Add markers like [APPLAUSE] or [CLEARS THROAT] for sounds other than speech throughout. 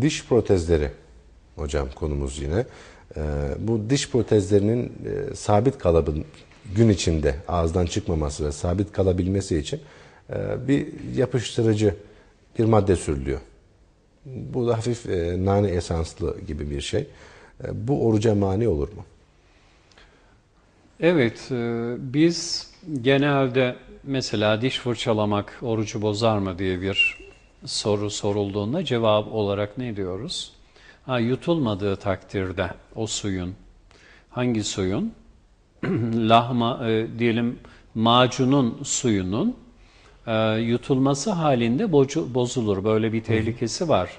Diş protezleri hocam konumuz yine. Ee, bu diş protezlerinin e, sabit kalıbın gün içinde ağızdan çıkmaması ve sabit kalabilmesi için e, bir yapıştırıcı bir madde sürülüyor. Bu da hafif e, nane esanslı gibi bir şey. Bu oruca mani olur mu? Evet, biz genelde mesela diş fırçalamak orucu bozar mı diye bir soru sorulduğunda cevap olarak ne diyoruz? Ha, yutulmadığı takdirde o suyun, hangi suyun? [CLEARS THROAT] Lahma, e, diyelim macunun suyunun e, yutulması halinde bocu, bozulur. Böyle bir tehlikesi var.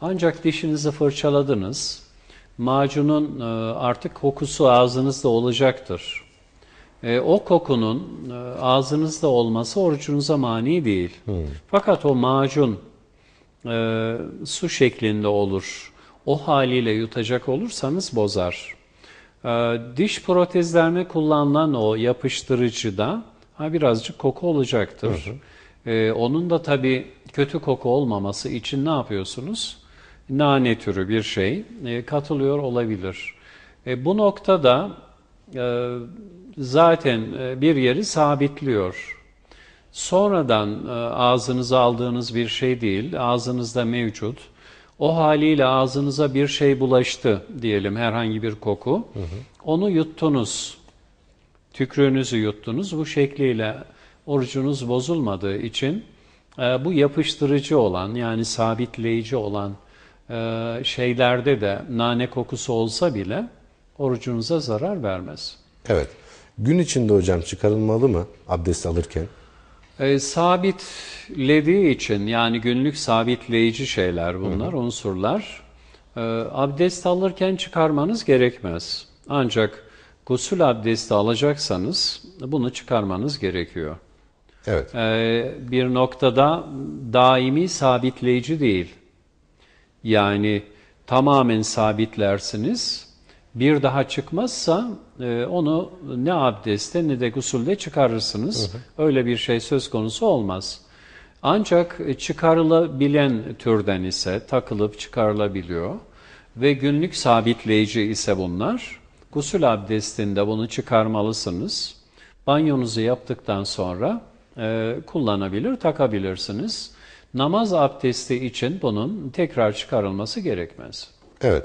Ancak dişinizi fırçaladınız, macunun e, artık kokusu ağzınızda olacaktır. E, o kokunun e, ağzınızda olması orucunuza mani değil. Fakat o macun e, su şeklinde olur. O haliyle yutacak olursanız bozar. E, diş protezlerine kullanılan o yapıştırıcıda ha, birazcık koku olacaktır. E, onun da tabii kötü koku olmaması için ne yapıyorsunuz? Nane türü bir şey e, katılıyor olabilir. E, bu noktada e, zaten e, bir yeri sabitliyor. Sonradan e, ağzınıza aldığınız bir şey değil, ağzınızda mevcut. O haliyle ağzınıza bir şey bulaştı diyelim herhangi bir koku. Onu yuttunuz. Tükrüğünüzü yuttunuz. Bu şekliyle orucunuz bozulmadığı için e, bu yapıştırıcı olan yani sabitleyici olan e, şeylerde de nane kokusu olsa bile orucunuza zarar vermez. Evet. Gün içinde hocam çıkarılmalı mı abdest alırken? E, sabitlediği için yani günlük sabitleyici şeyler bunlar, unsurlar. E, abdest alırken çıkarmanız gerekmez. Ancak gusül abdesti alacaksanız bunu çıkarmanız gerekiyor. Evet. E, bir noktada daimi sabitleyici değil. Yani tamamen sabitlersiniz. Bir daha çıkmazsa e, onu ne abdestte ne de gusülde çıkarırsınız. Öyle bir şey söz konusu olmaz. Ancak çıkarılabilen türden ise takılıp çıkarılabiliyor ve günlük sabitleyici ise bunlar. Gusül abdestinde bunu çıkarmalısınız. Banyonuzu yaptıktan sonra e, kullanabilir, takabilirsiniz. Namaz abdesti için bunun tekrar çıkarılması gerekmez. Evet.